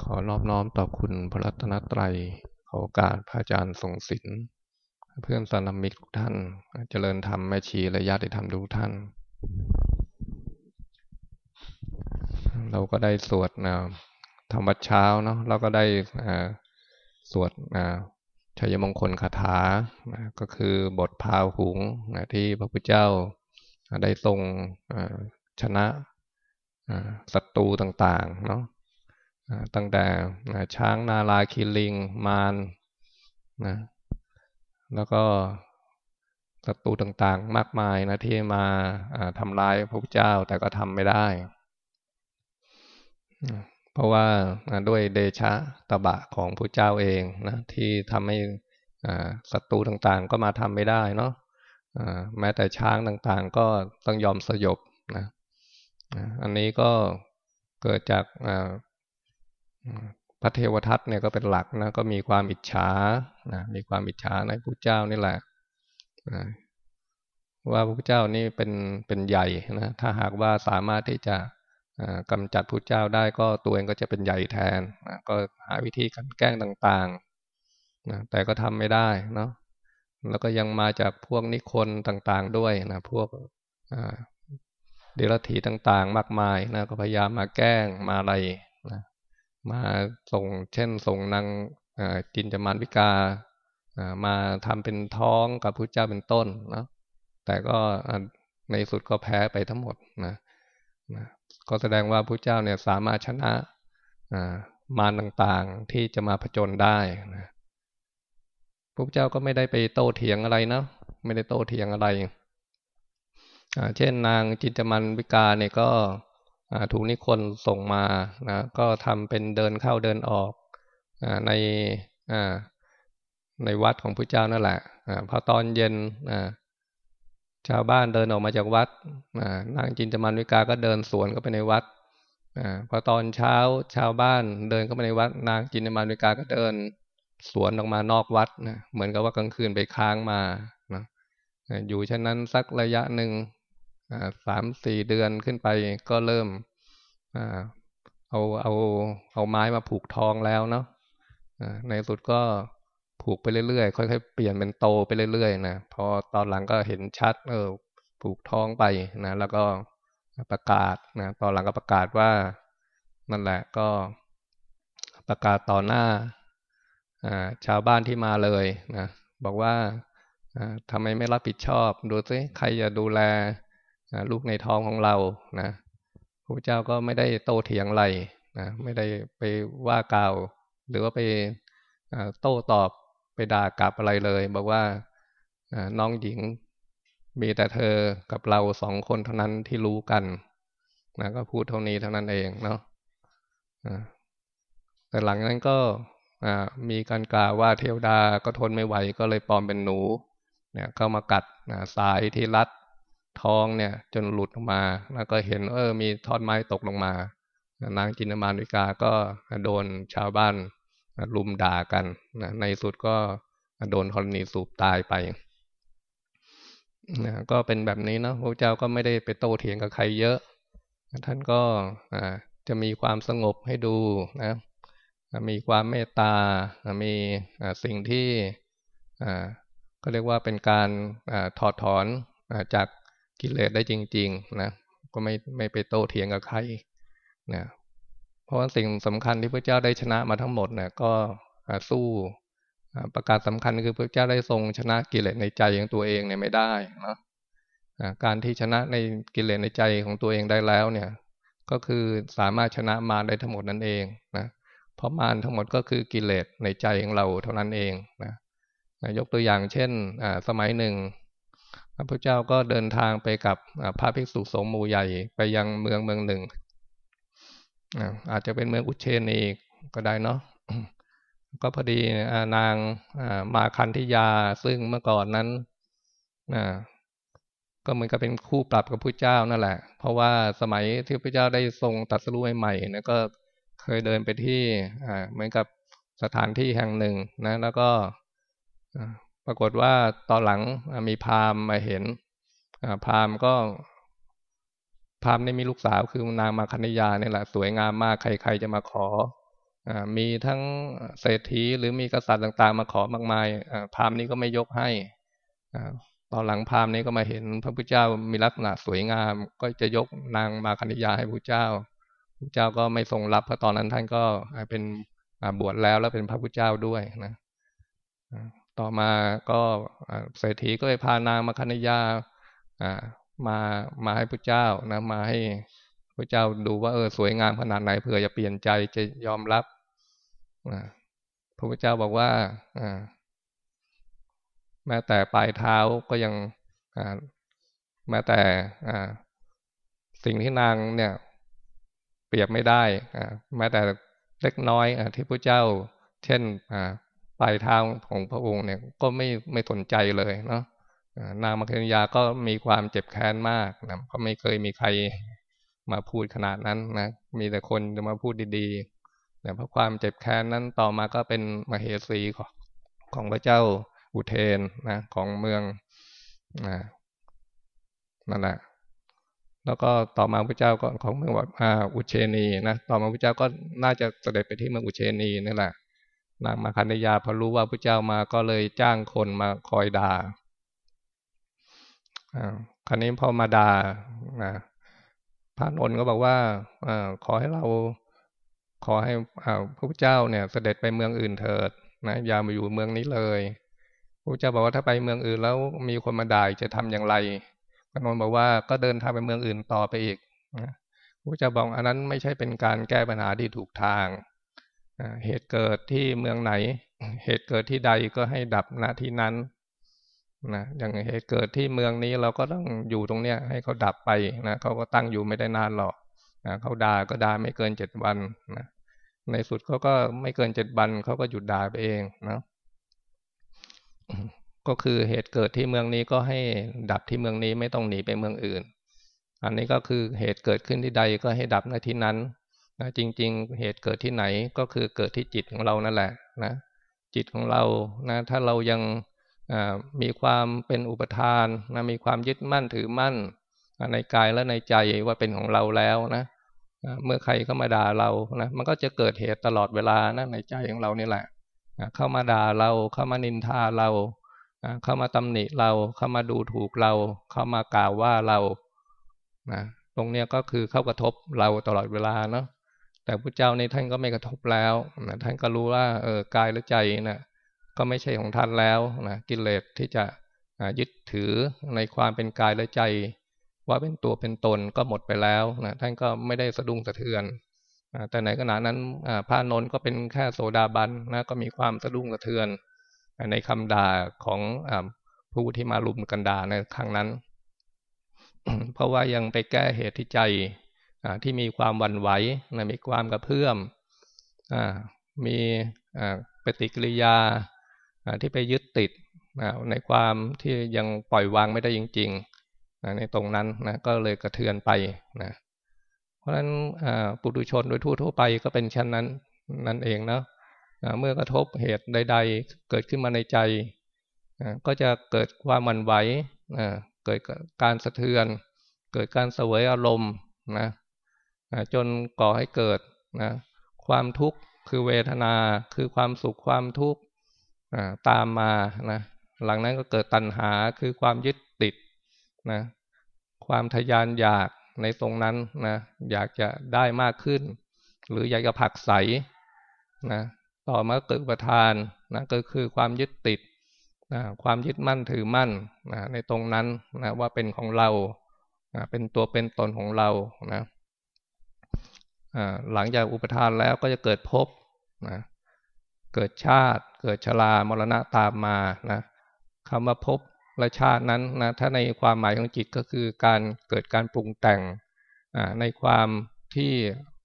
ขอนอบน้อมต่อคุณพระรัตนตรัยขอโอกาสพระอาจารย์ทรงศิลป์เพื่อนสานามิกทุกท่าน เจริญธรรมแม่ชีและญาติธรรมทุกท่าน เราก็ได้สวดนะธรรมบัดเช้าเนาะเราก็ได้สวดชัยมงคลคาถาก็คือบทพาวหุงที่พระพุทธเจ้าได้ทรงชนะศัตรูต่างๆเนาะ ตั้งแต่ช้างนาลาคิลิง มารนะแล้วก็ศัตรูต่างๆ มากมายนะที่มาทำลายพระพุทธเจ้าแต่ก็ทำไม่ได้ เพราะว่าด้วยเดชะตะบะของพระเจ้าเองนะที่ทำให้ศัตรูต่างๆ ก็มาทำไม่ได้เนาะแม้แต่ช้างต่างๆ ก็ต้องยอมสยบนะอันนี้ก็เกิดจาก พระเทวทัตเนี่ยก็เป็นหลักนะก็มีความอิจฉานะมีความอิจฉาในพระเจ้านี่แหละนะว่าพระเจ้านี่เป็นเป็นใหญ่นะถ้าหากว่าสามารถที่จะกำจัดพระเจ้าได้ก็ตัวเองก็จะเป็นใหญ่แทนนะก็หาวิธีการแกล้งต่างๆนะแต่ก็ทำไม่ได้เนาะแล้วก็ยังมาจากพวกนิคนต่างๆด้วยนะพวกเดรัจฉีต่างๆ มากมายนะก็พยายามมาแกล้งมาอะไร มาส่งเช่นส่งนางจินจมานวิกามาทำเป็นท้องกับพระเจ้าเป็นต้นนะแต่ก็ในสุดก็แพ้ไปทั้งหมดนะนะก็แสดงว่าพระเจ้าเนี่ยสามารถชนะมารต่างๆที่จะมาผจญได้นะพระเจ้าก็ไม่ได้ไปโต้เถียงอะไรนะไม่ได้โต้เถียงอะไรเช่นนางจินจมันวิกาเนี่ยก็ ถูกนิคนส่งมานะก็ทำเป็นเดินเข้าเดินออกในในวัดของพระเจ้านั่นแหละพอตอนเย็นชาวบ้านเดินออกมาจากวัดนางจินจมันวิกาก็เดินสวนเข้าไปในวัดพอตอนเช้าชาวบ้านเดินเข้าไปในวัด นางจินจมันวิกาก็เดินสวนออกมานอกวัดนะเหมือนกับว่ากลางคืนไปค้างมานะอยู่เช่นนั้นสักระยะหนึ่ง สามสี่เดือนขึ้นไปก็เริ่มเอาเอาเอาไม้มาผูกทองแล้วเนาะในสุดก็ผูกไปเรื่อยๆ ค่อยๆ เปลี่ยนเป็นโตไปเรื่อยๆนะพอตอนหลังก็เห็นชัด เออ ผูกทองไปนะ แล้วก็ประกาศนะตอนหลังก็ประกาศว่านั่นแหละก็ประกาศต่อหน้าชาวบ้านที่มาเลยนะบอกว่าทำไมไม่รับผิดชอบ ดูซิใครจะดูแล ลูกในท้องของเรานะพระเจ้าก็ไม่ได้โตเถียงอะไรนะไม่ได้ไปว่ากล่าว หรือว่าไปโต้ตอบไปด่ากลับอะไรเลย บอกว่าน้องหญิงมีแต่เธอกับเราสองคนเท่านั้นที่รู้กันนะก็พูดเท่านี้เท่านั้นเองเนาะแต่หลังนั้นก็มีการกล่าวว่าเทวดาก็ทนไม่ไหวก็เลยปลอมเป็นหนูเนี่ยเข้ามากัดสายที่รัด ท้องเนี่ย จนหลุดออกมา แล้วก็เห็นเออ มีท่อนไม้ตกลงมา นางจินมานวิกาก็โดนชาวบ้านลุมด่ากันนะในสุดก็โดนธรณีสูบตายไปนะก็เป็นแบบนี้เนาะพระเจ้าก็ไม่ได้ไปโต้เถียงกับใครเยอะ ท่านก็จะมีความสงบให้ดูนะ มีความเมตตา มีสิ่งที่ก็เรียกว่าเป็นการถอดถอนจาก กิเลสได้จริง ๆ นะก็ไม่ไม่ไปโต้เถียงกับใครนะเพราะว่าสิ่งสำคัญที่พระเจ้าได้ชนะมาทั้งหมดเนี่ยก็สู้ประกาศสำคัญคือพระเจ้าได้ทรงชนะกิเลสในใจของตัวเองเนี่ยไม่ได้นะการที่ชนะในกิเลสในใจของตัวเองได้แล้วเนี่ย ก็คือสามารถชนะมารได้ทั้งหมดนั่นเองนะเพราะมารทั้งหมดก็คือกิเลสในใจของเราเท่านั้นเองนะยกตัวอย่างเช่นสมัยหนึ่ง พระพุทธเจ้าก็เดินทางไปกับพระภิกษุสงฆ์หมู่ใหญ่ไปยังเมืองเมืองหนึ่ง อาจจะเป็นเมืองอุเชนีก็ได้เนาะก็พอดีนางมาคันธิยาซึ่งเมื่อก่อนนั้นก็เหมือนกับเป็นคู่ปรับกับพระเจ้านั่นแหละ เพราะว่าสมัยที่พระเจ้าได้ทรงตัดสู้ใหม่ๆนะก็เคยเดินไปที่เหมือนกับสถานที่แห่งหนึ่งนะ แล้วก็ ปรากฏว่าตอนหลังมีพามมาเห็นพามก็พามณ์ได้มีลูกสาวคือนางมาคณิยาเนี่ยแหละสวยงามมากใครๆจะมาขอมีทั้งเศรษฐีหรือมีกษัตริย์ต่าง ๆ มาขอมากมายพามนี้ก็ไม่ยกให้ตอนหลังพามนี้ก็มาเห็นพระพุทธเจ้ามีลักษณะสวยงาม ก็จะยกนางมาคณิยาให้พระเจ้าพระเจ้าก็ไม่ทรงรับเพราะตอนนั้นท่านก็เป็นบวชแล้วแล้วเป็นพระพุทธเจ้าด้วยนะ ต่อมาก็เศรษฐีก็ไปพานางมาคณิยามามาให้พระเจ้านะมาให้พระเจ้าดูว่าเออสวยงามขนาดไหนเผื่อจะเปลี่ยนใจจะยอมรับพระพุทธเจ้าบอกว่าแม้แต่ปลายเท้าก็ยังแม้แต่สิ่งที่นางเนี่ย เปรียบไม่ได้แม้แต่เล็กน้อยที่พระเจ้า เช่น ลายเท้าของพระองค์เนี่ยก็ไม่ไม่สนใจเลยเนาะนางมัคคิยาก็มีความเจ็บแค้นมากนะก็ไม่เคยมีใครมาพูดขนาดนั้นนะมีแต่คนจะมาพูดดีๆแต่เพราะความเจ็บแค้นนั้นต่อมาก็เป็นมเหสีของของพระเจ้าอุเทนนะของเมืองนะนั่นแหละแล้วก็ต่อมาพระเจ้าก็ของเมืองว่าอ่าอุเชนีนะต่อมาพระเจ้าก็น่าจะเสด็จไปที่เมืองอุเชนีนี่แหละ นางมาคันยาพอรู้ว่าพระเจ้ามาก็เลยจ้างคนมาคอยด่าอ่าคราวนี้พอมาด่านะพระนนท์ก็บอกว่าอขอให้เราขอให้พระพุทธเจ้าเนี่ยเสด็จไปเมืองอื่นเถิดนะอย่ามาอยู่เมืองนี้เลยพระเจ้าบอกว่าถ้าไปเมืองอื่นแล้วมีคนมาด่าจะทำอย่างไรพระนนท์บอกว่าก็เดินทางไปเมืองอื่นต่อไปอีกนะพระเจ้าบอกอันนั้นไม่ใช่เป็นการแก้ปัญหาที่ถูกทาง เหตุเกิดที่เมืองไหน เหตุเกิดที่ใดก็ให้ดับณที่นั้นนะอย่างเหตุเกิดที่เมืองนี้เราก็ต้องอยู่ตรงเนี้ยให้เขาดับไปนะเขาก็ตั้งอยู่ไม่ได้นานหรอกนะเขาด่าก็ด่าไม่เกินเจ็ดวันนะในสุดเขาก็ไม่เกินเจ็ดวันเขาก็หยุดด่าไปเองนะก็คือเหตุเกิดที่เมืองนี้ก็ให้ดับที่เมืองนี้ไม่ต้องหนีไปเมืองอื่น อันนี้ก็คือเหตุเกิดขึ้นที่ใดก็ให้ดับในที่นั้น นะจริง ๆ เหตุเกิดที่ไหนก็คือเกิดที่จิตของเรานั่นแหละนะจิตของเรานะถ้าเรายังมีความเป็นอุปทานนะมีความยึดมั่นถือมั่น ในกายและในใจว่าเป็นของเราแล้วนะเมื่อใครเข้ามาด่าเรานะมันก็จะเกิดเหตุตลอดเวลานะในใจของเรานี่แหละเข้ามาด่าเราเข้ามานินทาเราเข้ามาตำหนิเราเข้ามาดูถูกเรา เข้ามากล่าวว่าเรานะตรงเนี้ยก็คือเข้ากระทบเราตลอดเวลาเนาะ แต่พระเจ้าในท่านก็ไม่กระทบแล้วนะท่านก็รู้ว่าเออกายและใจนะก็ไม่ใช่ของท่านแล้วนะกิเลสที่จะยึดถือในความเป็นกายและใจ ว่าเป็นตัวเป็นตนก็หมดไปแล้วนะท่านก็ไม่ได้สะดุ้งสะเทือนแต่ในขณะนั้นพระนนท์ก็เป็นแค่โสดาบันนะก็มีความสะดุ้งสะเทือน ในคำด่าของผู้ที่มาลุมกันด่าในครั้งนั้น เพราะว่ายังไปแก้เหตุที่ใจ ที่มีความวันไหวมีความกระเพื่อมมีปฏิกิริยาที่ไปยึดติดในความที่ยังปล่อยวางไม่ได้จริงๆในตรงนั้นนะก็เลยกระเทือนไปนะเพราะฉะนั้นปุถุชนโดยทั่วๆไปก็เป็นเช่นนั้นนั่นเองนะเมื่อกระทบเหตุใด ๆ เกิดขึ้นมาในใจ ก็จะเกิดความมันไหวเกิดการสะเทือน เกิดการเสวยอารมณ์นะ จนก่อให้เกิดนะความทุกข์คือเวทนาคือความสุขความทุกข์ตามมานะหลังนั้นก็เกิดตัณหาคือความยึดติดนะความทยานอยากในตรงนั้นนะอยากจะได้มากขึ้น หรืออยากจะผักใสนะต่อมาเกิดประทานนะก็คือความยึดติดนะความยึดมั่นถือมั่นนะในตรงนั้นนะว่าเป็นของเรานะเป็นตัวเป็นตนของเรานะ หลังจากอุปทานแล้วก็จะเกิดภพนะเกิดชาติ เกิดชรามรณะตามมานะคำว่าภพและชาตินั้นนะถ้าในความหมายของจิตก็คือการเกิดการปรุงแต่งในความที่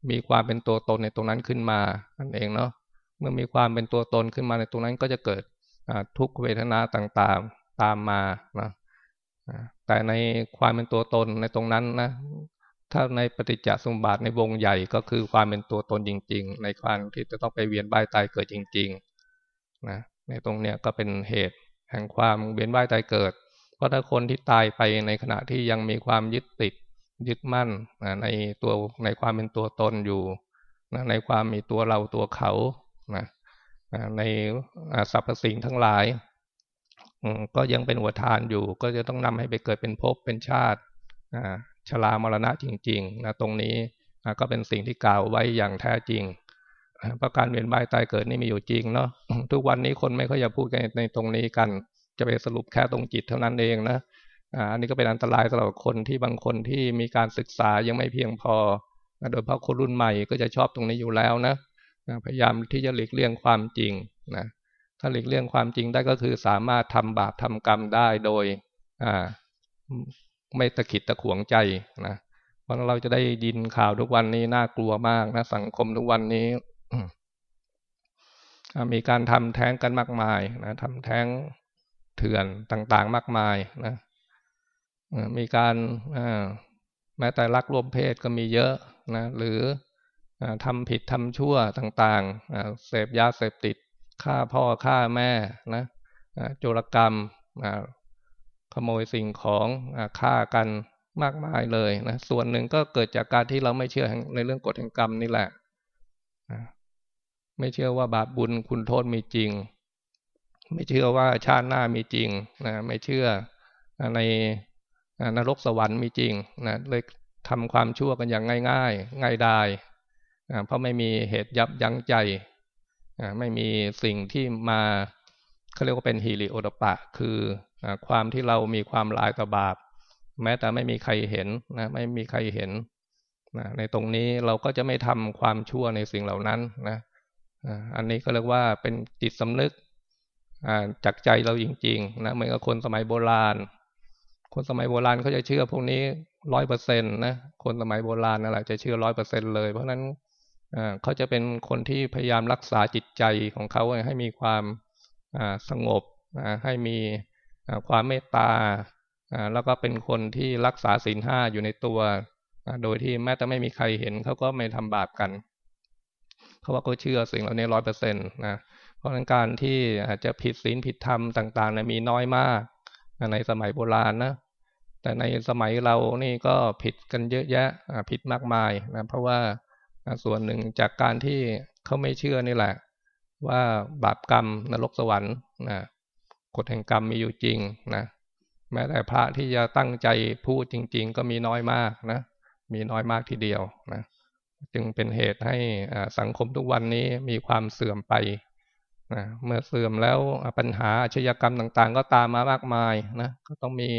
มีความเป็นตัวตนในตรงนั้นขึ้นมานั่นเองเนาะเมื่อมีความเป็นตัวตนขึ้นมาในตรงนั้นก็จะเกิดทุกขเวทนาต่างๆตามมานะแต่ในความเป็นตัวตนในตรงนั้นนะ ถ้าในปฏิจจสมบัติในวงใหญ่ก็คือความเป็นตัวตนจริง ๆ ในความที่จะต้องไปเวียนว่ายตายเกิดจริงๆนะในตรงเนี้ยก็เป็นเหตุแห่งความเวียนว่ายตายเกิด เพราะถ้าคนที่ตายไปในขณะที่ยังมีความยึดติดยึดมั่นในตัวในความเป็นตัวตนอยู่นะในความมีตัวเราตัวเขานะในสรรพสิ่งทั้งหลายก็ยังเป็นหัวทานอยู่ ก็จะต้องนำให้ไปเกิดเป็นภพเป็นชาติ ชรามรณะจริงๆนะตรงนี้ก็เป็นสิ่งที่กล่าวไว้อย่างแท้จริงเพราะการเวียนว่ายตายเกิดนี่มีอยู่จริงเนาะทุกวันนี้คนไม่ค่อยจะพูดกันในตรงนี้กัน จะไปสรุปแค่ตรงจิตเท่านั้นเองนะอันนี้ก็เป็นอันตรายสำหรับคนที่บางคนที่มีการศึกษายังไม่เพียงพอโดยเฉพาะคนรุ่นใหม่ก็จะชอบตรงนี้อยู่แล้วนะพยายามที่จะหลีกเลี่ยงความจริงนะถ้าหลีกเลี่ยงความจริงได้ก็คือสามารถทำบาปทำกรรมได้โดยอ่า ไม่ตะขิดตะขวงใจนะเพราะเราจะได้ยินข่าวทุกวันนี้น่ากลัวมากนะ สังคมทุกวันนี้มีการทำแท้งกันมากมายนะทำแท้งเถื่อนต่าง ๆ มากมายนะมีการแม้แต่รักรวมเพศก็มีเยอะนะหรือทำผิดทำชั่วต่างๆเสพยาเสพติดฆ่าพ่อฆ่าแม่นะโจรกรรม ขโมยสิ่งของฆ่ากันมากมายเลยนะส่วนหนึ่งก็เกิดจากการที่เราไม่เชื่อในเรื่องกฎแห่งกรรมนี่แหละไม่เชื่อว่าบาปบุญคุณโทษมีจริง ไม่เชื่อว่าชาติหน้ามีจริงนะไม่เชื่อในนรกสวรรค์มีจริงนะเลยทำความชั่วกันอย่างง่าย ๆ ง่ายดายเพราะไม่มีเหตุยับยั้งใจไม่มีสิ่งที่มา เขาเรียกว่าเป็นฮิริโอตปะ คือความที่เรามีความลายต่อบาป แม้แต่ไม่มีใครเห็นนะไม่มีใครเห็นนะในตรงนี้เราก็จะไม่ทำความชั่วในสิ่งเหล่านั้นนะอันนี้ก็เรียกว่าเป็นจิตสำนึกจากใจเราจริงๆนะเหมือนกับคนสมัยโบราณ คนสมัยโบราณเขาจะเชื่อพวกนี้ร้อยเปอร์เซ็นต์นะคนสมัยโบราณนั่นแหละจะเชื่อร้อยเปอร์เซ็นเลย เพราะนั้นเขาจะเป็นคนที่พยายามรักษาจิตใจของเขาให้มีความ สงบให้มีความเมตตาแล้วก็เป็นคนที่รักษาศีลห้าอยู่ในตัวโดยที่แม้แต่ไม่มีใครเห็นเขาก็ไม่ทำบาปกันเขาว่าเขาเชื่อสิ่งเหล่านี้ร้อยเปอร์เซ็นต์นะเพราะงั้นการที่อาจจะผิดศีลผิดธรรมต่างๆนี่ยมีน้อยมากในสมัยโบราณนะแต่ในสมัยเรานี่ก็ผิดกันเยอะแยะผิดมากมายนะเพราะว่าส่วนหนึ่งจากการที่เขาไม่เชื่อนี่แหละ ว่าบาปกรรมนรกสวรรค์นะกฎแห่งกรรมมีอยู่จริงนะแม้แต่พระที่จะตั้งใจพูดจริง ๆ ก็มีน้อยมากนะมีน้อยมากทีเดียวนะจึงเป็นเหตุให้สังคมทุกวันนี้มีความเสื่อมไปนะเมื่อเสื่อมแล้วปัญหาอาชญากรรมต่างๆ ก็ตามมามากมายนะก็ต้องมี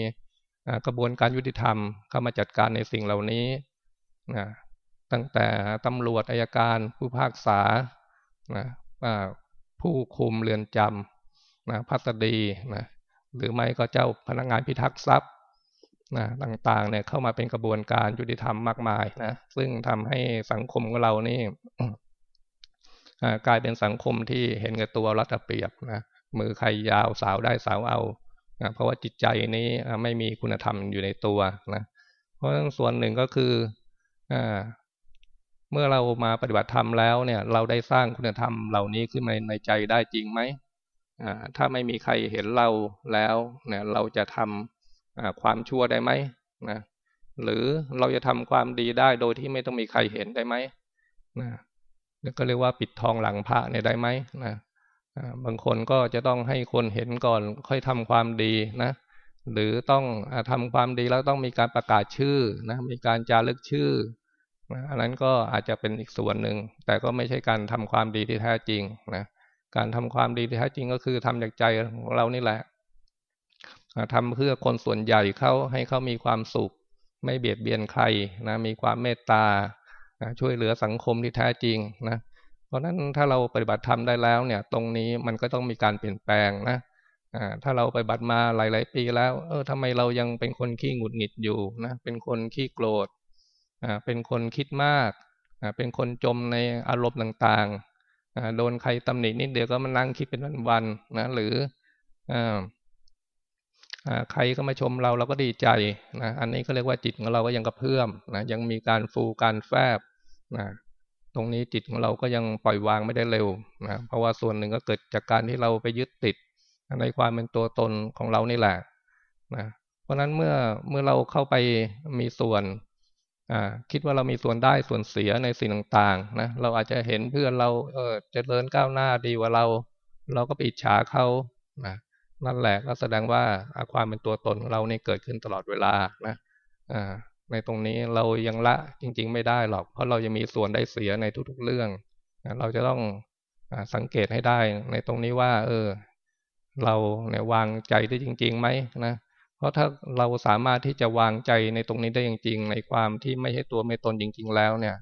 กระบวนการยุติธรรมเข้ามาจัดการในสิ่งเหล่านี้นะตั้งแต่ตำรวจอายการผู้พากษานะ ผู้คุมเรือนจำนะพัสดีนะหรือไม่ก็เจ้าพนักงานพิทักษ์ทรัพย์นะต่างๆเนี่ยเข้ามาเป็นกระบวนการยุติธรรมมากมายนะซึ่งทำให้สังคมของเรานี่กลายเป็นสังคมที่เห็นกับตัวรัฐเปรียบนะมือใครยาวสาวได้สาวเอานะเพราะว่าจิตใจนี้ไม่มีคุณธรรมอยู่ในตัวนะเพราะส่วนหนึ่งก็คืออ เมื่อเรามาปฏิบัติธรรมแล้วเนี่ย เราได้สร้างคุณธรรมเหล่านี้ขึ้นมาในใจได้จริงไหมถ้าไม่มีใครเห็นเราแล้วเนี่ยเราจะทำความชั่วได้ไหมนะหรือเราจะทำความดีได้โดยที่ไม่ต้องมีใครเห็นได้ไหมนะก็เรียกว่าปิดทองหลังพระเนี่ยได้ไหมนะบางคนก็จะต้องให้คนเห็นก่อนค่อยทำความดีนะหรือต้องทำความดีแล้วต้องมีการประกาศชื่อนะมีการจารึกชื่อ นะอันนั้นก็อาจจะเป็นอีกส่วนหนึ่ง แต่ก็ไม่ใช่การทำความดีที่แท้จริงนะการทำความดีที่แท้จริงก็คือทำจากใจของเรานี่แหละทำเพื่อคนส่วนใหญ่เขาให้เขามีความสุข ไม่เบียดเบียนใครนะมีความเมตตาช่วยเหลือสังคมที่แท้จริงนะเพราะฉะนั้นถ้าเราปฏิบัติธรรมได้แล้วเนี่ย ตรงนี้มันก็ต้องมีการเปลี่ยนแปลงนะถ้าเราไปบัติมาหลาย ๆ ปีแล้ว เออทำไมเรายังเป็นคนขี้หงุดหงิดอยู่นะ เป็นคนขี้โกรธ เป็นคนคิดมากเป็นคนจมในอารมณ์ต่างๆโดนใครตำหนินิดเดียวก็มานั่งคิดเป็นวันๆนะหรือใครก็มาชมเราเราก็ดีใจนะอันนี้ก็เรียกว่าจิตของเราก็ยังกระเพื่อมนะยังมีการฟูการแฟบนะตรงนี้จิตของเราก็ยังปล่อยวางไม่ได้เร็วนะเพราะว่าส่วนหนึ่งก็เกิดจากการที่เราไปยึดติด ในความเป็นตัวตนของเรานี่แหละนะเพราะฉะนั้นเมื่อเมื่อเราเข้าไปมีส่วน คิดว่าเรามีส่วนได้ส่วนเสียในสิ่งต่างๆนะเราอาจจะเห็นเพื่อนเราเออจเจริญก้าวหน้าดีกว่าเรา เราก็ไปอิจฉาเขานะนั่นแหละก็แสดงว่าความเป็นตัวตนของเราเนี่เกิดขึ้นตลอดเวลานะในตรงนี้เรายังละจริง ๆ ไม่ได้หรอก เพราะเรายังมีส่วนได้เสียในทุกๆเรื่องเราจะต้องสังเกตให้ได้ในตรงนี้ว่า เออ เราเนี่ยวางใจได้จริงๆไหมนะ เพราะถ้าเราสามารถที่จะวางใจในตรงนี้ได้จริงๆ ในความที่ไม่ใช่ตัวไม่ตนจริง ๆ แล้วเนี่ย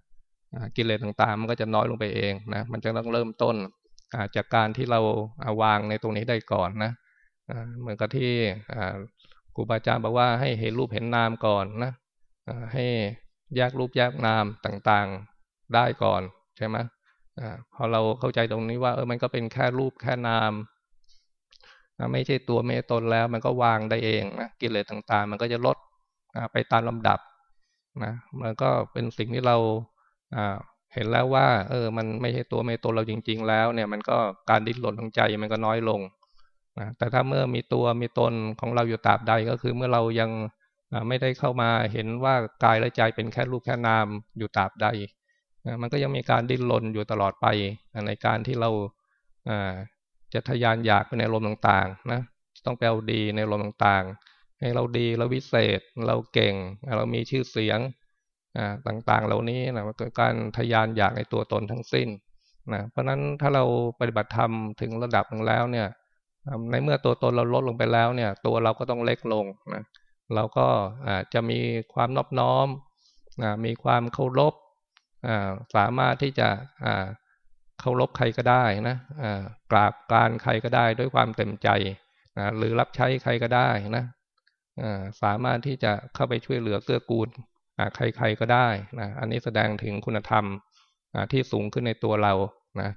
กิเลสต่างๆ มันก็จะน้อยลงไปเองนะมันจะต้องเริ่มต้นจากการที่เราวางในตรงนี้ได้ก่อนนะเหมือนกับที่ครูบาอาจารย์บอกว่าให้เห็นรูปเห็นนามก่อนนะให้แยกรูปแยกนามต่างๆได้ก่อนใช่ไหมพอเราเข้าใจตรงนี้ว่าเออมันก็เป็นแค่รูปแค่นาม ไม่ใช่ตัวเมตนแล้ว มันก็วางได้เองนะกิเลสต่างๆ มันก็จะลดไปตามลำดับนะมันก็เป็นสิ่งที่เราเห็นแล้วว่า เออ มันไม่ใช่ตัวเมตนเราจริง ๆ แล้ว เนี่ย มันก็การดิ้นรนทางใจมันก็น้อยลงนะแต่ถ้าเมื่อมีตัวมีตนของเราอยู่ตราบใดก็คือเมื่อเรายังไม่ได้เข้ามาเห็นว่ากายและใจเป็นแค่รูปแค่นามอยู่ตราบใด มันก็ยังมีการดิ้นรนอยู่ตลอดไปในการที่เรา จะทยานอยากไปในลมต่างๆนะต้องแปลดีในลมต่างๆ ให้เราดีเราวิเศษเราเก่ง เรามีชื่อเสียงต่างๆ เหล่านี้นะมันเกิดการทยานอยากในตัวตนทั้งสิ้นนะเพราะฉะนั้นถ้าเราปฏิบัติธรรมถึงระดับหนึ่งแล้วเนี่ยในเมื่อตัวตนเราลดลงไปแล้วเนี่ย ตัวเราก็ต้องเล็กลงนะเราก็จะมีความนอบน้อมมีความเคารพสามารถที่จะ เคารพใครก็ได้นะกราบการใครก็ได้ด้วยความเต็มใจนะหรือรับใช้ใครก็ได้นะสามารถที่จะเข้าไปช่วยเหลือเกื้อกูลใครๆก็ได้นะอันนี้แสดงถึงคุณธรรมที่สูงขึ้นในตัวเรานะ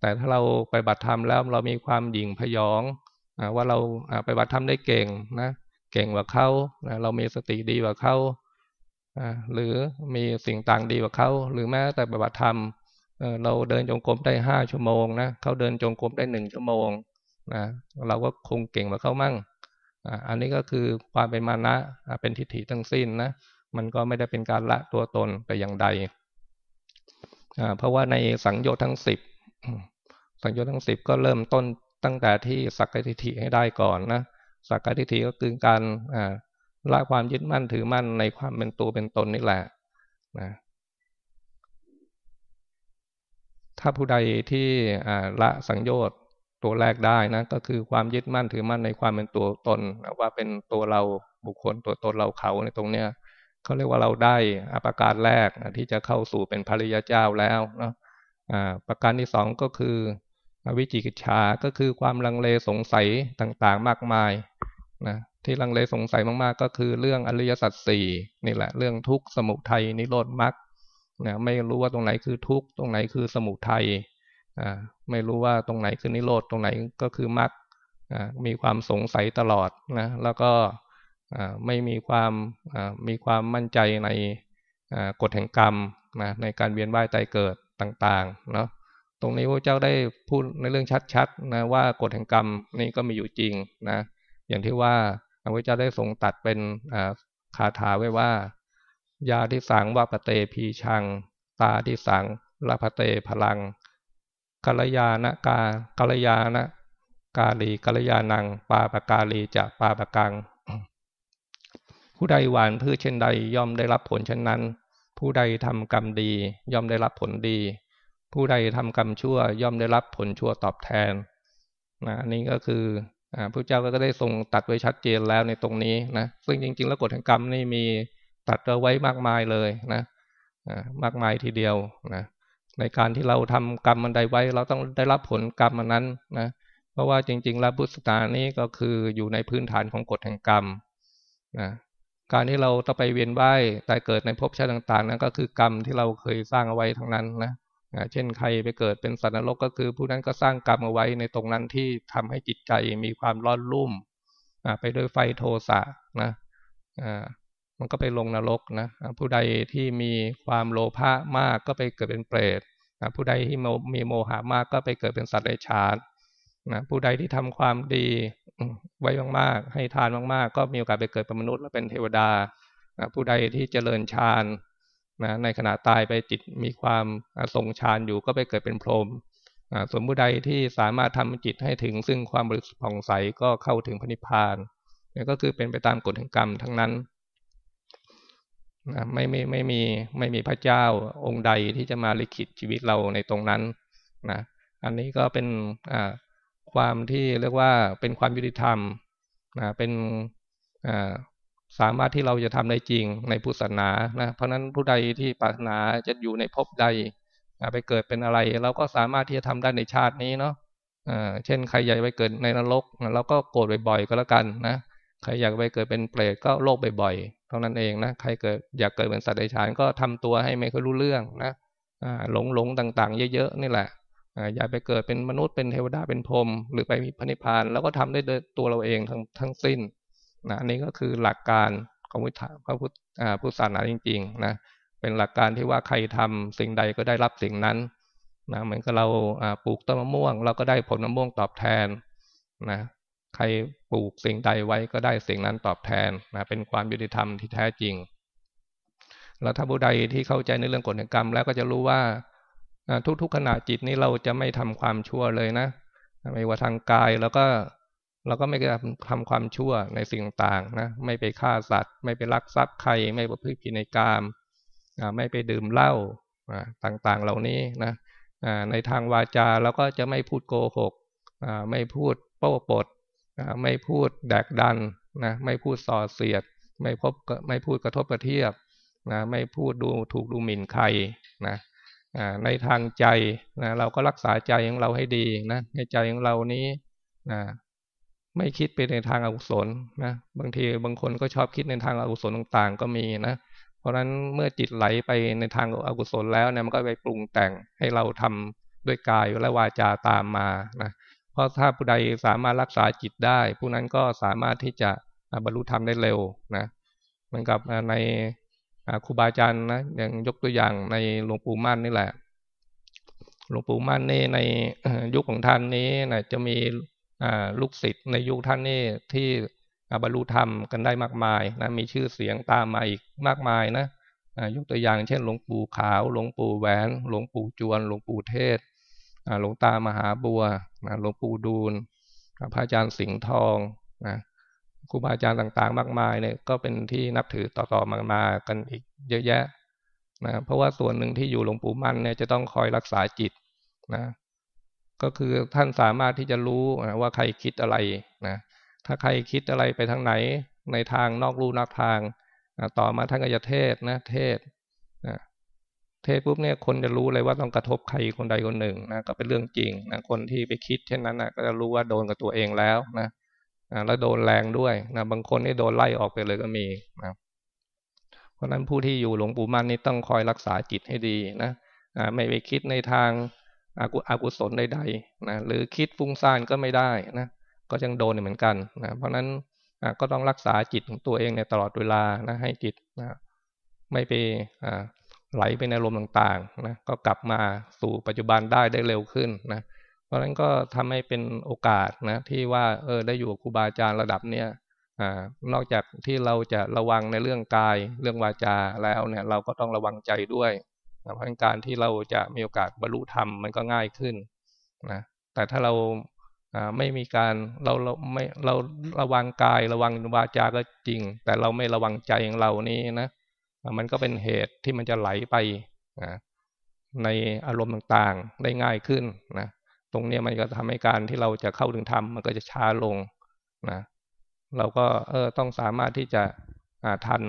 แต่ถ้าเราไปบัตรธรรมแล้วเรามีความหยิ่งพยองว่าเราไปบัตรธรรมได้เก่งนะเก่งกว่าเขาเรามีสติดีกว่าเขาหรือมีสิ่งต่างดีกว่าเขาหรือแม้แต่ปฏิบัติธรรม เราเดินจงกรมได้ห้าชั่วโมงนะเขาเดินจงกรมได้หนึ่งชั่วโมงนะเราก็คงเก่งกว่าเขามั่งอันนี้ก็คือความเป็นมานะเป็นทิฏฐิทั้งสิ้นนะมันก็ไม่ได้เป็นการละตัวตนแต่อย่างใดเพราะว่าในสังโยชน์ทั้งสิบสังโยชน์ทั้งสิบก็เริ่มต้นตั้งแต่ที่สักกทิฏฐิให้ได้ก่อนนะสักกทิฏฐิก็คือการละความยึดมั่นถือมั่นในความเป็นตัวเป็นตนนี่แหละนะ ถ้าผู้ใดที่ละสังโยชน์ตัวแรกได้นะ ก็คือความยึดมั่นถือมั่นในความเป็นตัวตน ว่าเป็นตัวเราบุคคลตัวตนเราเขาในตรงเนี้ยเขาเรียกว่าเราได้อประการแรกที่จะเข้าสู่เป็นภริยาเจ้าแล้วเนาะประการที่สองก็คือวิจิกิจชาก็คือความลังเลสงสัยต่างๆมากมายนะที่ลังเลสงสัยมากๆ ก็คือเรื่องอริยสัจสี่นี่แหละ เรื่องทุกข์สมุทัยนิโรธมรรค นะไม่รู้ว่าตรงไหนคือทุกข์ตรงไหนคือสมุทัยอ่าไม่รู้ว่าตรงไหนคือนิโรธตรงไหนก็คือมรรคอ่ามีความสงสัยตลอดนะแล้วก็อ่าไม่มีความอ่ามีความมั่นใจในอ่ากฎแห่งกรรมนะในการเวียนว่ายตายเกิดต่างๆเนาะตรงนี้พระเจ้าได้พูดในเรื่องชัดๆนะว่ากฎแห่งกรรมนี่ก็มีอยู่จริงนะอย่างที่ว่าพระเจ้าได้ทรงตัดเป็นคาถาไว้ว่า ยาที่สังวาปเตพีชัง ตาที่สังลาภเตพลังกัลยาณกากัลยาณกาลีกัลยาณัง ปาปกาลีจะปาปกัง ผู้ใดหวานพืชเช่นใดย่อมได้รับผลเช่นนั้น ผู้ใดทำกรรมดี ย่อมได้รับผลดี ผู้ใดทำกรรมชั่ว ย่อมได้รับผลชั่วตอบแทนนะอันนี้ก็คือพระเจ้าก็ได้ทรงตัดไว้ชัดเจนแล้วในตรงนี้นะซึ่งจริง ๆ แล้วกฎแห่งกรรมนี่มี ตัดเอาไว้มากมายเลยนะมากมายทีเดียวนะในการที่เราทำกรรมมันใดไว้ เราต้องได้รับผลกรรมมันนั้นนะเพราะว่าจริง ๆ แล้วพุทธศาสนานี้ก็คืออยู่ในพื้นฐานของกฎแห่งกรรมนะการที่เราต้องไปเวียนว่ายตายเกิดในภพชาติต่าง ๆ นั้นก็คือกรรมที่เราเคยสร้างเอาไว้ทั้งนั้นนะเช่นใครไปเกิดเป็นสัตว์นรกก็คือ ผู้นั้นก็สร้างกรรมเอาไว้ในตรงนั้นที่ทำให้จิตใจมีความร้อนรุ่มไปด้วยไฟโทสะนะ มันก็ไปลงนรกนะผู้ใดที่มีความโลภะมากก็ไปเกิดเป็นเปรตผู้ใดที่มีโมหะมากก็ไปเกิดเป็นสัตว์เดรัจฉานนะผู้ใดที่ทำความดีไว้มากๆ ให้ทานมากๆ ก็มีโอกาสไปเกิดเป็นมนุษย์และเป็นเทวดาผู้ใดที่เจริญฌานนะในขณะตายไปจิตมีความทรงฌานอยู่ก็ไปเกิดเป็นพรหมส่วนผู้ใดที่สามารถทำจิตให้ถึงซึ่งความบริสุทธิ์ผ่องใสก็เข้าถึงพระนิพพานนี่ก็คือเป็นไปตามกฎแห่งกรรมทั้งนั้น นะไม่ไม่ไม่มีไม่มีพระเจ้าองค์ใดที่จะมาลิขิตชีวิตเราในตรงนั้นนะอันนี้ก็เป็นความที่เรียกว่าเป็นความยุติธรรมนะเป็นสามารถที่เราจะทำได้จริงในพุทธศาสนานะเพราะนั้นผู้ใดที่ปรารถนาจะอยู่ในภพใดไปเกิดเป็นอะไร เราก็สามารถที่จะทำได้ในชาตินี้เนาะเช่นใครอยากไปเกิดในนรก เราก็โกรธบ่อยๆก็แล้วกันนะใครอยากไปเกิดเป็นเปรตก็โลภบ่อยๆ เท่านั้นเองนะใครเกิดอยากเกิดเป็นสัตว์เดรัจฉานก็ทำตัวให้ไม่ค่อยรู้เรื่องนะหลงหลงต่างๆ เยอะๆนี่แหละอยากไปเกิดเป็นมนุษย์เป็นเทวดาเป็นพรหมหรือไปมีพระนิพพานแล้วก็ทำได้โดยตัวเราเองทั้งทั้งสิ้นนะอันนี้ก็คือหลักการของพุทธพระพุทธพุทธศาสนาจริงๆนะเป็นหลักการที่ว่าใครทำสิ่งใดก็ได้รับสิ่งนั้นนะเหมือนกับเราปลูกต้นมะม่วง เราก็ได้ผลมะม่วงตอบแทนนะ ใครปลูกสิ่งใดไว้ก็ได้สิ่งนั้นตอบแทนนะเป็นความยุติธรรมที่แท้จริง แล้วถ้าผู้ใดที่เข้าใจในเรื่องกฎแห่งกรรมแล้วก็จะรู้ว่าทุกๆขณะจิตนี้เราจะไม่ทำความชั่วเลยนะไม่ว่าทางกายแล้วก็เราก็ไม่ทำความชั่วในสิ่งต่างๆนะไม่ไปฆ่าสัตว์ ไม่ไปลักทรัพย์ใคร ไม่ประพฤติผิดในกามไม่ไปดื่มเหล้าต่างๆเหล่านี้นะในทางวาจาเราก็จะไม่พูดโกหกไม่พูดโป้ปด ไม่พูดแดกดันนะไม่พูดส่อเสียด ไม่พบไม่พูดกระทบกระเทียบนะไม่พูดดูถูกดูหมิ่นใครนะในทางใจนะเราก็รักษาใจของเราให้ดีนะในใจของเรานี้นะไม่คิดไปในทางอกุศลนะบางทีบางคนก็ชอบคิดในทางอกุศลต่างๆ ก็มีนะเพราะฉะนั้นเมื่อจิตไหลไปในทางอกุศลแล้วเนี่ยมันก็ไปปรุงแต่งให้เราทำด้วยกายและวาจาตามมานะเราะถ้าผู้ใดสามารถรักษาจิตได้ ผู้นั้นก็สามารถที่จะบรรลุธรรมได้เร็วนะเหมือนกับในครูบาอาจารย์นะอย่างยกตัวอย่างในหลวงปู่มั่นนี่แหละ หลวงปู่มั่นนี่ในยุคของท่านนี้นะจะมีลูกศิษย์ในยุคท่านนี่ที่บรรลุธรรมกันได้มากมายนะมีชื่อเสียงตามมาอีกมากมายนะยกตัวอย่างเช่นหลวงปู่ขาวหลวงปู่แหวนหลวงปู่จวนหลวงปู่เทศ หลวงตามหาบัวหลวงปู่ดูลพระอาจารย์สิงห์ทองนะครูบาอาจารย์ต่างๆ มากมายเนี่ยก็เป็นที่นับถือต่อๆมามากันอีกเยอะแยะนะเพราะว่าส่วนหนึ่งที่อยู่หลวงปู่มั่นเนี่ยจะต้องคอยรักษาจิตนะก็คือท่านสามารถที่จะรู้ว่าใครคิดอะไรนะถ้าใครคิดอะไรไปทางไหนในทางนอกรูนอกทาง ต่อมาท่านก็จะเทศนะเทศ เทศปุ๊บเนี่ยคนจะรู้เลยว่าต้องกระทบใครคนใดคนหนึ่งนะก็เป็นเรื่องจริงนะคนที่ไปคิดเช่นนั้นนะก็จะรู้ว่าโดนกับตัวเองแล้วนะแล้วโดนแรงด้วยนะบางคนนี่โดนไล่ออกไปเลยก็มีนะเพราะนั้นผู้ที่อยู่หลวงปู่มันนี่ต้องคอยรักษาจิตให้ดีนะไม่ไปคิดในทางอากุศลใดๆนะหรือคิดฟุ้งซ่านก็ไม่ได้นะก็ยังโดนเหมือนกันนะเพราะฉะนั้นก็ต้องรักษาจิตของตัวเองในตลอดเวลานะให้จิตนะไม่ไป ไหลไปในลมต่างๆนะก็กลับมาสู่ปัจจุบันได้ได้เร็วขึ้นนะเพราะฉะนั้นก็ทำให้เป็นโอกาสนะที่ว่าเออได้อยู่กับครูบาอาจารย์ระดับเนี้ยอนอกจากที่เราจะระวังในเรื่องกายเรื่องวาจาแล้วเนี่ยเราก็ต้องระวังใจด้วยเพราะการที่เราจะมีโอกาสบรรลุธรรมมันก็ง่ายขึ้นนะแต่ถ้าเราไม่มีการเราเราไม่เราระวังกายระวังวาจาก็จริง แต่เราไม่ระวังใจของเรานี่นะ มันก็เป็นเหตุที่มันจะไหลไปนะในอารมณ์ต่างๆ ได้ง่ายขึ้นนะตรงนี้มันก็ทำให้การที่เราจะเข้าถึงธรรมมันก็จะช้าลงนะเราก็เออต้องสามารถที่จะทัน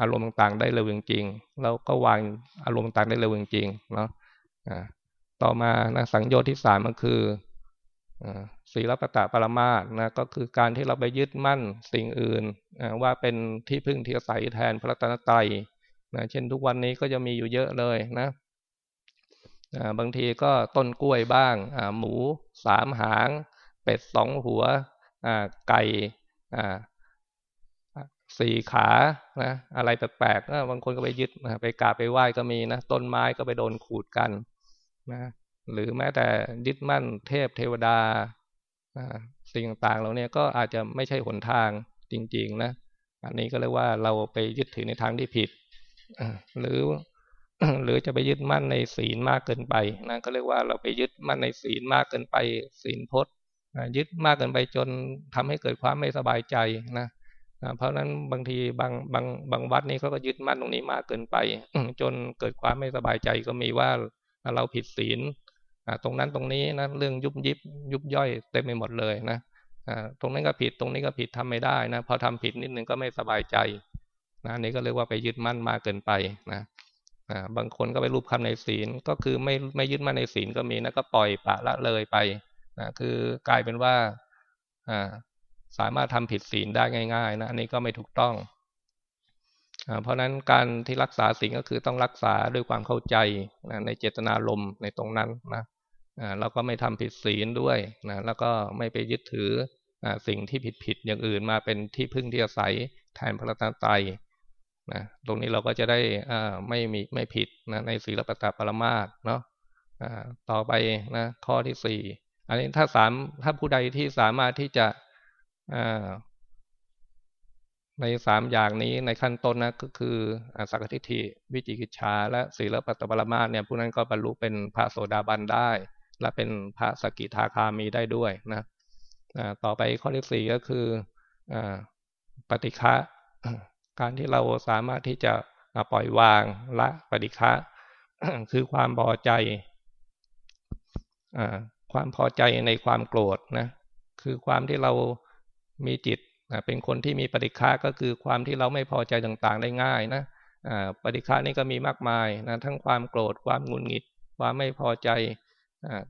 อารมณ์ต่างๆ ได้เร็วจริงๆแล้วก็วางอารมณ์ต่างได้เร็วจริงๆเนาะต่อมานะสังโยชน์ที่สามก็คือ ศีลปตะปรมาสนะก็คือการที่เราไปยึดมั่นสิ่งอื่นว่าเป็นที่พึ่งที่อาศัยแทนพระตนตรัยนะเช่นทุกวันนี้ก็จะมีอยู่เยอะเลยนะบางทีก็ต้นกล้วยบ้างหมูสามหาง เป็ดสองหัวไก่สี่ขานะอะไรแปลกๆบางคนก็ไปยึดไปกราบไปไหว้ก็มีนะต้นไม้ก็ไปโดนขูดกันนะ หรือแม้แต่ยึดมั่นเทพเทวดาสิ่งต่างๆเหล่านี้ก็อาจจะไม่ใช่หนทางจริง ๆ นะ อันนี้ก็เรียกว่าเราไปยึดถือในทางที่ผิดหรือหรือจะไปยึดมั่นในศีลมากเกินไปนะก็เรียกว่าเราไปยึดมั่นในศีลมากเกินไป ศีลพจน์ยึดมากเกินไปจนทำให้เกิดความไม่สบายใจนะเพราะนั้นบางทีบางบางบางวัดนี่เขาก็ยึดมั่นตรงนี้มากเกินไป จนเกิดความไม่สบายใจก็มีว่าเราผิดศีล ตรงนั้นตรงนี้นะเรื่องยุบยิบยุบย่อยเต็มไปหมดเลยนะตรงนั้นก็ผิดตรงนี้ก็ผิดทำไม่ได้นะพอทำผิดนิดนึงก็ไม่สบายใจนะนี่ก็เรียกว่าไปยึดมั่นมากเกินไปนะบางคนก็ไปรูปคำในศีลก็คือไม่ไม่ยึดมั่นในศีลก็มีนะก็ปล่อยปะละเลยไปนะคือกลายเป็นว่าสามารถทำผิดศีลได้ง่าย ๆ นะอันนี้ก็ไม่ถูกต้องเพราะฉะนั้นการที่รักษาศีลก็คือต้องรักษาด้วยความเข้าใจนะในเจตนารมณ์ในตรงนั้นนะ เราก็ไม่ทำผิดศีลด้วยนะแล้วก็ไม่ไปยึดถือสิ่งที่ผิดๆอย่างอื่นมาเป็นที่พึ่งที่อาศัยแทนพระตาไตนะตรงนี้เราก็จะได้ไม่มีไม่ผิดนะในศีลปตปรมาสเนาะต่อไปนะข้อที่สี่อันนี้ถ้าสามถ้าผู้ใดที่สามารถที่จะในสามอย่างนี้ในขั้นต้นนะก็คือสักทิฏฐิวิจิกิจชา และศีลปัตตปรมาสเนี่ยผู้นั้นก็บรรลุเป็นพระโสดาบันได้ และเป็นพระสกิทาคามีได้ด้วยนะต่อไปข้อที่สี่ก็คือปฏิฆะการที่เราสามารถที่จะปล่อยวางละปฏิฆะคือความพอใจความพอใจในความโกรธนะคือความที่เรามีจิตเป็นคนที่มีปฏิฆาก็คือความที่เราไม่พอใจต่างๆได้ง่ายนะปฏิฆานี่ก็มีมากมายนะทั้งความโกรธความงุนงิด ความไม่พอใจ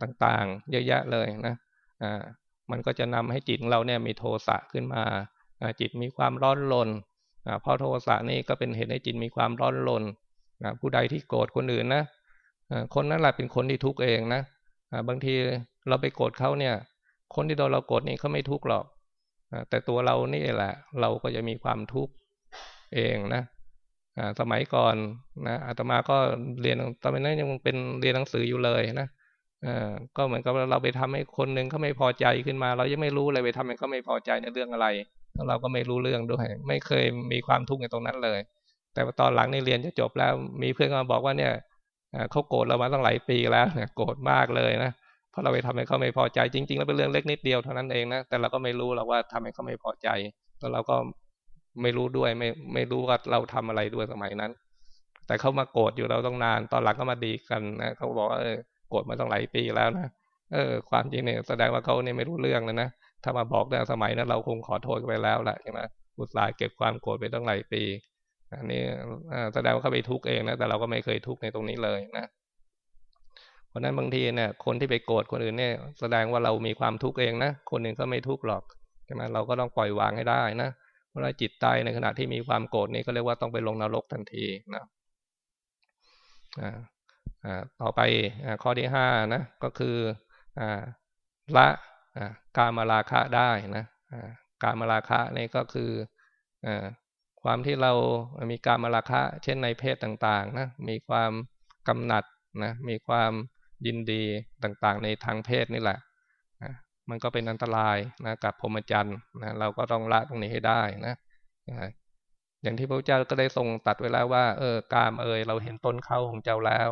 ต่างๆ เยอะแยะเลยนะมันก็จะนำให้จิตของเราเนี่ยมีโทสะขึ้นมาจิตมีความร้อนรนเพราะโทสะนี่ก็เป็นเหตุให้จิตมีความร้อนรนผู้ใดที่โกรธคนอื่นนะคนนั้นแหละเป็นคนที่ทุกข์เองนะบางทีเราไปโกรธเขาเนี่ย คนที่โดนเราโกรธนี่เขาไม่ทุกข์หรอกแต่ตัวเรานี่แหละ เราก็จะมีความทุกข์เองนะสมัยก่อนนะอาตมาก็เรียนตอนนั้นยังเป็นเรียนหนังสืออยู่เลยนะ ก็เหมือนกับเราไปทำให้คนหนึ่งเขาไม่พอใจขึ้นมา เรายังไม่รู้เลยไปทำให้เขาไม่พอใจในเรื่องอะไรแล้วเราก็ไม่รู้เรื่องด้วย ไม่เคยมีความทุกข์ในตรงนั้นเลย แต่ตอนหลังในเรียนจะจบแล้วมีเพื่อนมาบอกว่าเนี่ยเขาโกรธเรามาตั้งหลายปีแล้วโกรธมากเลยนะเพราะเราไปทำให้เขาไม่พอใจจริง ๆ แล้วเป็นเรื่องเล็กนิดเดียวเท่านั้นเองนะแต่เราก็ไม่รู้หรอกว่าทำให้เขาไม่พอใจแล้วเราก็ไม่รู้ด้วยไม่ไม่รู้ว่าเราทำอะไรด้วยสมัยนั้น แต่เขามาโกรธอยู่เราต้องนาน ตอนหลังก็มาดีกันนะเขาบอกว่าเออ กรธมาตั้งหลายปีแล้วนะเออ ความจริงเนี่ยแสดงว่าเขาเนี่ยไม่รู้เรื่องแล้วนะถ้ามาบอกในสมัยนั้นเราคงขอโทษไปแล้วแหละใช่ไหมอุตส่าห์เก็บความโกรธไปตั้งหลายปีอันนี้แสดงว่าเขาไปทุกข์เองนะแต่เราก็ไม่เคยทุกข์ในตรงนี้เลยนะเพราะนั้นบางทีเนี่ย คนที่ไปโกรธคนอื่นเนี่ย แสดงว่าเรามีความทุกข์เองนะคนหนึ่งก็ไม่ทุกข์หรอกใช่ไหมเราก็ต้องปล่อยวางให้ได้นะเพราะจิตใจในขณะที่มีความโกรธนี่ก็เรียกว่าต้องไปลงนรกทันทีนะอ่า ต่อไปอข้อที่ห้านะก็คืออละอการมาราคะได้นะการมาราคะนี่ก็คืออความที่เรามีการมาราคะ เช่นในเพศต่างๆนะมีความกำหนัดนะมีความยินดีต่างๆ ในทางเพศนี่แหละมันก็เป็นอันตรายนะกับพรหมจรรย์นะเราก็ต้องละตรงนี้ให้ได้นะอย่างที่พระเจ้าก็ได้ทรงตัดไว้แล้วว่า เออกามเอยเราเห็นต้นเขาของเจ้าแล้ว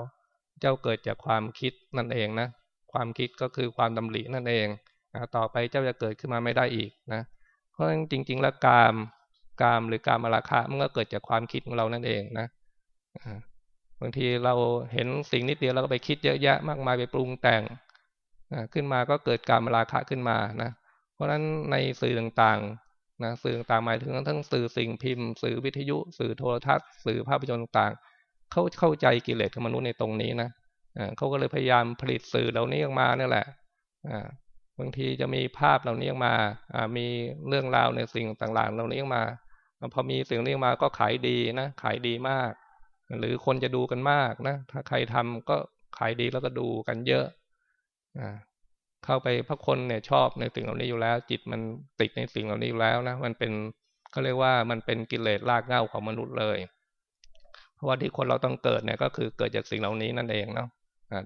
เจ้าเกิดจากความคิดนั่นเองนะ ความคิดก็คือความดำรินั่นเองนะต่อไปเจ้าจะเกิดขึ้นมาไม่ได้อีกนะ เพราะฉะนั้นจริง ๆ แล้วกามกามหรือกามราคะมันก็เกิดจากความคิดของเรานั่นเองนะบางทีเราเห็นสิ่งนิดเดียวเราก็ไปคิดเยอะแยะมากมายไปปรุงแต่งขึ้นมาก็เกิดการมาราคะขึ้นมานะ เพราะฉะนั้นในสื่อต่างๆนะสื่อต่างหมายถึงทั้งสื่อสิ่งพิมพ์ สื่อวิทยุ สื่อโทรทัศน์ สื่อภาพยนตร์ต่างๆ เขาเข้าใจกิเลสของมนุษย์ในตรงนี้นะเขาก็เลยพยายามผลิตสื่อเหล่านี้ออกมาเนี่ยแหละบางทีจะมีภาพเหล่านี้ออกมามีเรื่องราวในสิ่งต่างๆ เหล่านี้ออกมาพอมีสิ่งนี้มาก็ขายดีนะขายดีมาก หรือคนจะดูกันมากนะถ้าใครทำก็ขายดีแล้วก็ดูกันเยอะอ่าเข้าไปพระคนเนี่ยชอบในสิ่งเหล่านี้อยู่แล้ว จิตมันติดในสิ่งเหล่านี้อยู่แล้วนะมันเป็นเขาเรียกว่ามันเป็นกิเลสรากเหง้าของมนุษย์เลย ว่าที่คนเราต้องเกิดเนี่ยก็คือเกิดจากสิ่งเหล่านี้นั่นเองเนาะ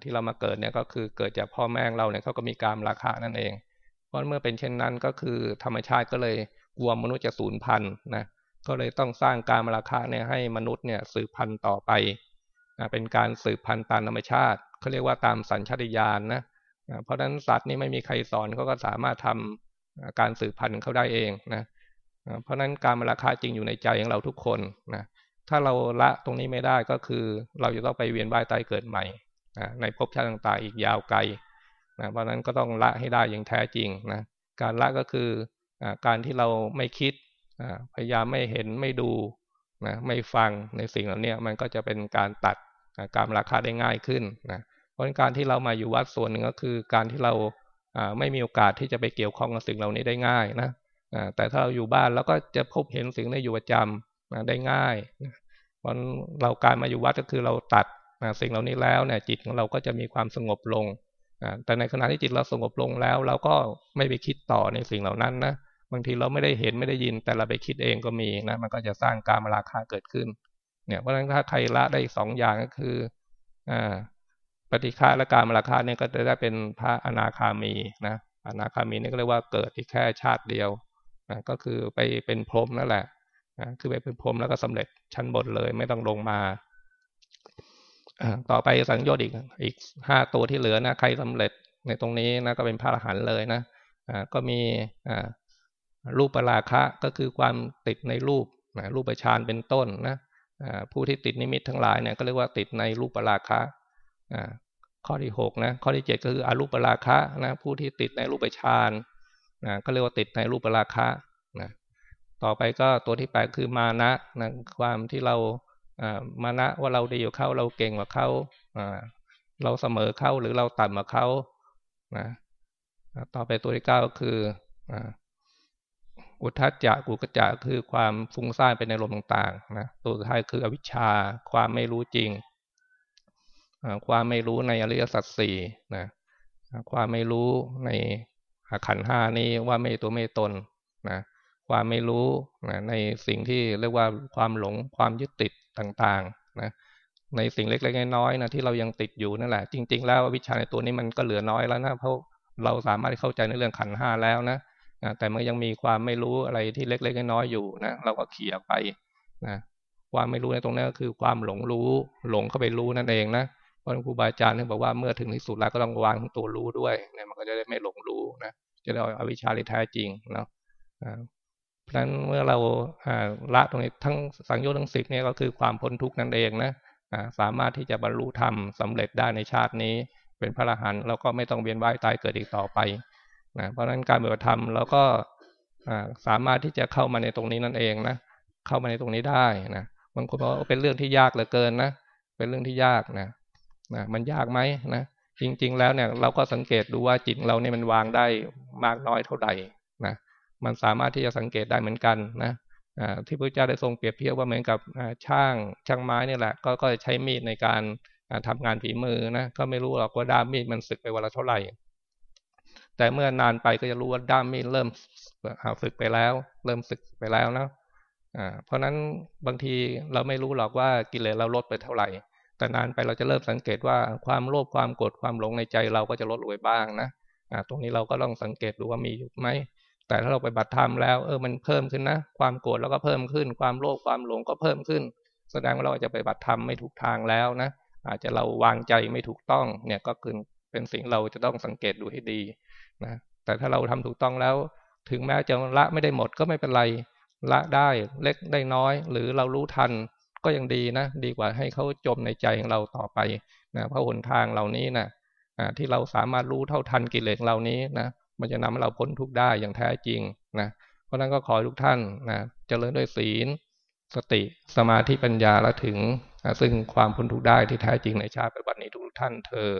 ที่เรามาเกิดเนี่ยก็คือเกิดจากพ่อแม่เราเนี่ยเขาก็มีการราคานั่นเอง เพราะเมื่อเป็นเช่นนั้นก็คือธรรมชาติก็เลยกลัวมนุษย์จะสูญพันธุ์นะก็เลยต้องสร้างการมราคะเนี่ยให้มนุษย์เนี่ยสืบพันธุ์ต่อไปเป็นการสืบพันธุ์ตามธรรมชาติเขาเรียกว่าตามสัญชาตญาณนะเพราะฉะนั้นสัตว์นี้ไม่มีใครสอนเขาก็สามารถทำการสืบพันธุ์เขาได้เองนะเพราะฉะนั้นการมราคาจริงอยู่ในใจของเราทุกคนนะ ถ้าเราละตรงนี้ไม่ได้ก็คือ เราจะต้องไปเวียนว่ายตายเกิดใหม่ในภพชาติต่างๆอีกยาวไกลนะเพราะนั้นก็ต้องละให้ได้อย่างแท้จริงนะการละก็คือการที่เราไม่คิดพยายามไม่เห็นไม่ดูนะไม่ฟังในสิ่งเหล่านี้มันก็จะเป็นการตัดการราคาได้ง่ายขึ้นนะเพราะการที่เรามาอยู่วัดส่วนหนึ่งก็คือ การที่เราไม่มีโอกาสที่จะไปเกี่ยวข้องกับสิ่งเหล่านี้ได้ง่ายนะแต่ถ้าเราอยู่บ้านเราก็จะพบเห็นสิ่งนี้อยู่ประจำได้ง่ายเพราะเราการมาอยู่วัดก็คือเราตัดสิ่งเหล่านี้แล้วเนี่ยจิตของเราก็จะมีความสงบลงแต่ในขณะที่จิตเราสงบลงแล้ว เราก็ไม่ไปคิดต่อในสิ่งเหล่านั้นนะบางทีเราไม่ได้เห็นไม่ได้ยิน แต่เราไปคิดเองก็มีนะมันก็จะสร้างการมาราคาเกิดขึ้นเนี่ยเพราะฉะนั้นถ้าใครละได้สองอย่างก็คืออ่าปฏิฆาและการมาราคาเนี่ยก็จะได้เป็นพระอนาคามีนะอนาคามีนี่ก็เรียกว่าเกิดที่แค่ชาติเดียวนะก็คือไปเป็นพรหมนั่นแหละ คือไปเป็นพรมแล้วก็สำเร็จชั้นบนเลย ไม่ต้องลงมาต่อไปสังโยชน์อีกอีกห้าตัวที่เหลือนะใครสำเร็จในตรงนี้นะก็เป็นพระอรหันต์เลยนะก็มีรูปปราคะก็คือความติดในรูปนะรูปฌานเป็นต้นนะผู้ที่ติดนิมิตทั้งหลายเนี่ยก็เรียกว่าติดในรูปปราคะข้อที่หกนะข้อที่เจ็ดก็คืออรูปราคะนะผู้ที่ติดในรูปฌานนะก็เรียกว่าติดในรูปปราคะ ต่อไปก็ตัวที่แปดคือมานะนะความที่เรามานะว่าเราดีกว่าเขาเราเก่งกว่าเขาเราเสมอเขาหรือเราต่ำกว่าเขานะต่อไปตัวที่เก้าก็คืออุทัจจะกุกจะคือความฟุ้งซ่านไปในลมต่างๆนะตัวสุดท้ายคืออวิชชา ความไม่รู้จริงความไม่รู้ในอริยสัจสี่นะความไม่รู้ในขันห้านี้ว่าไม่ตัวไม่ตนนะ ความไม่รู้นะในสิ่งที่เรียกว่าความหลงความยึดติดต่างๆนะในสิ่งเล็กๆน้อยๆนะที่เรายังติดอยู่นั่นแหละ จริง ๆ แล้ววิชาในตัวนี้มันก็เหลือน้อยแล้วนะเพราะเราสามารถเข้าใจในเรื่องขันห้าแล้วนะแต่มันยังมีความไม่รู้อะไรที่เล็กๆน้อยๆอยู่นะเราก็เขี่ยไปนะความไม่รู้ในตรงนี้ก็คือความหลงรู้ หลงเข้าไปรู้นั่นเองนะเพราะครูบาอาจารย์ท่านบอกว่าเมื่อถึงที่สุดแล้วก็ต้องวางตัวรู้ด้วยเนี่ยมันก็จะได้ไม่หลงรู้นะจะได้เอาวิชาที่แท้จริงเนาะ เพราะฉะนั้นเมื่อเราละตรงนี้ทั้งสังโยชน์ทั้งสิบเนี่ยก็คือความพ้นทุกข์นั่นเองนะสามารถที่จะบรรลุธรรมสำเร็จได้ในชาตินี้ เป็นพระอรหันต์แล้วก็ไม่ต้องเวียนว่ายตายเกิดอีกต่อไปนะเพราะฉะนั้นการปฏิบัติธรรมเราก็สามารถที่จะเข้ามาในตรงนี้นั่นเองนะเข้ามาในตรงนี้ได้นะบางคนบอกว่าเป็นเรื่องที่ยากเหลือเกินนะเป็นเรื่องที่ยากนะนะมันยากไหมนะจริง ๆ แล้วเนี่ยเราก็สังเกตดูว่าจิตเราเนี่ยมันวางได้มากน้อยเท่าใด มันสามารถที่จะสังเกตได้เหมือนกันนะที่พระเจ้าได้ทรงเปรียบเทียบว่าเหมือนกับช่างช่างไม้นี่แหละ ก็ก็ใช้มีดในการทำงานฝีมือนะก็ไม่รู้หรอกว่าด้ามมีดมันสึกไปวันละเท่าไหร่ แต่เมื่อนานไปก็จะรู้ว่าด้ามมีดเริ่มสึกไปแล้ว เริ่มสึกไปแล้วนะเพราะนั้นบางทีเราไม่รู้หรอกว่ากิเลสเราลดไปเท่าไหร่ แต่นานไปเราจะเริ่มสังเกตว่าความโลภความโกรธความหลงในใจเราก็จะลดลงไปบ้างนะตรงนี้เราก็ต้องสังเกตดูว่ามีอยู่ไหม แต่ถ้าเราไปบัตรธรรมแล้วเออมันเพิ่มขึ้นนะ ความโกรธแล้วก็เพิ่มขึ้น ความโลภความหลงก็เพิ่มขึ้น แสดงว่าเราจะไปบัตรธรรมไม่ถูกทางแล้วนะ อาจจะเราวางใจไม่ถูกต้องเนี่ยก็คือเป็นสิ่งเราจะต้องสังเกตดูให้ดีนะแต่ถ้าเราทำถูกต้องแล้ว ถึงแม้จะละไม่ได้หมดก็ไม่เป็นไรละได้เล็กได้น้อย หรือเรารู้ทันก็ยังดีนะ ดีกว่าให้เขาจมในใจของเราต่อไปนะเพราะหนทางเหล่านี้นะที่เราสามารถรู้เท่าทันกิเลสเหล่านี้นะ มันจะนำให้เราพ้นทุกข์ได้อย่างแท้จริงนะเพราะนั้นก็ขอทุกท่านนะเจริญด้วยศีล สติสมาธิปัญญาและถึง ซึ่งความพ้นทุกข์ได้ที่แท้จริงในชาติปัจจุบันนี้ทุกท่านเทอ